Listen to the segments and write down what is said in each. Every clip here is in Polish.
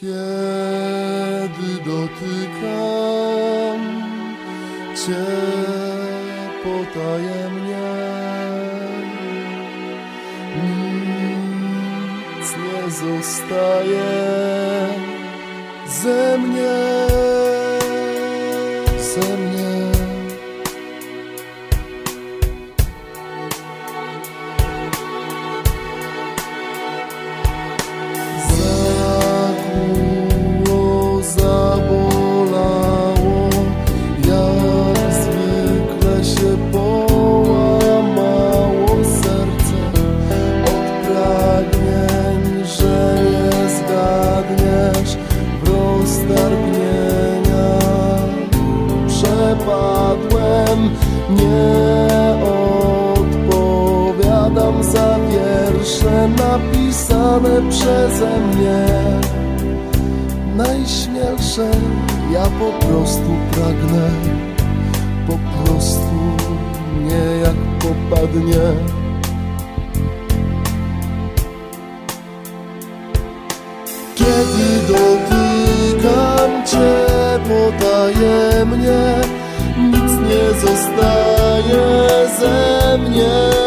Kiedy dotykam Cię potajemnie Nic nie zostaje ze mnie. Ze mnie przepadłem Nie odpowiadam za wiersze napisane przeze mnie. Najśmielsze ja po prostu pragnę Po prostu nie jak popadnie. Kiedy dotykam Cię potajemnie zostaje ze mnie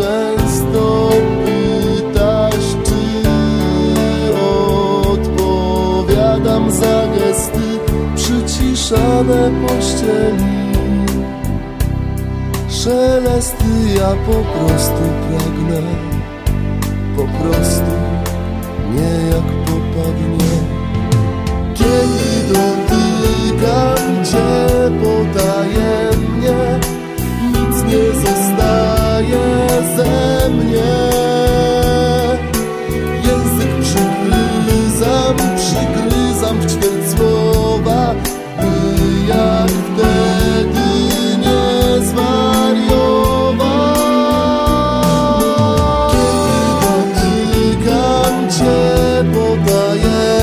często pytasz, czy odpowiadam za gesty Przyciszane pościeli Szelesty ja po prostu pragnę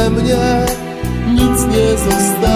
potajemnie Nic nie zostaje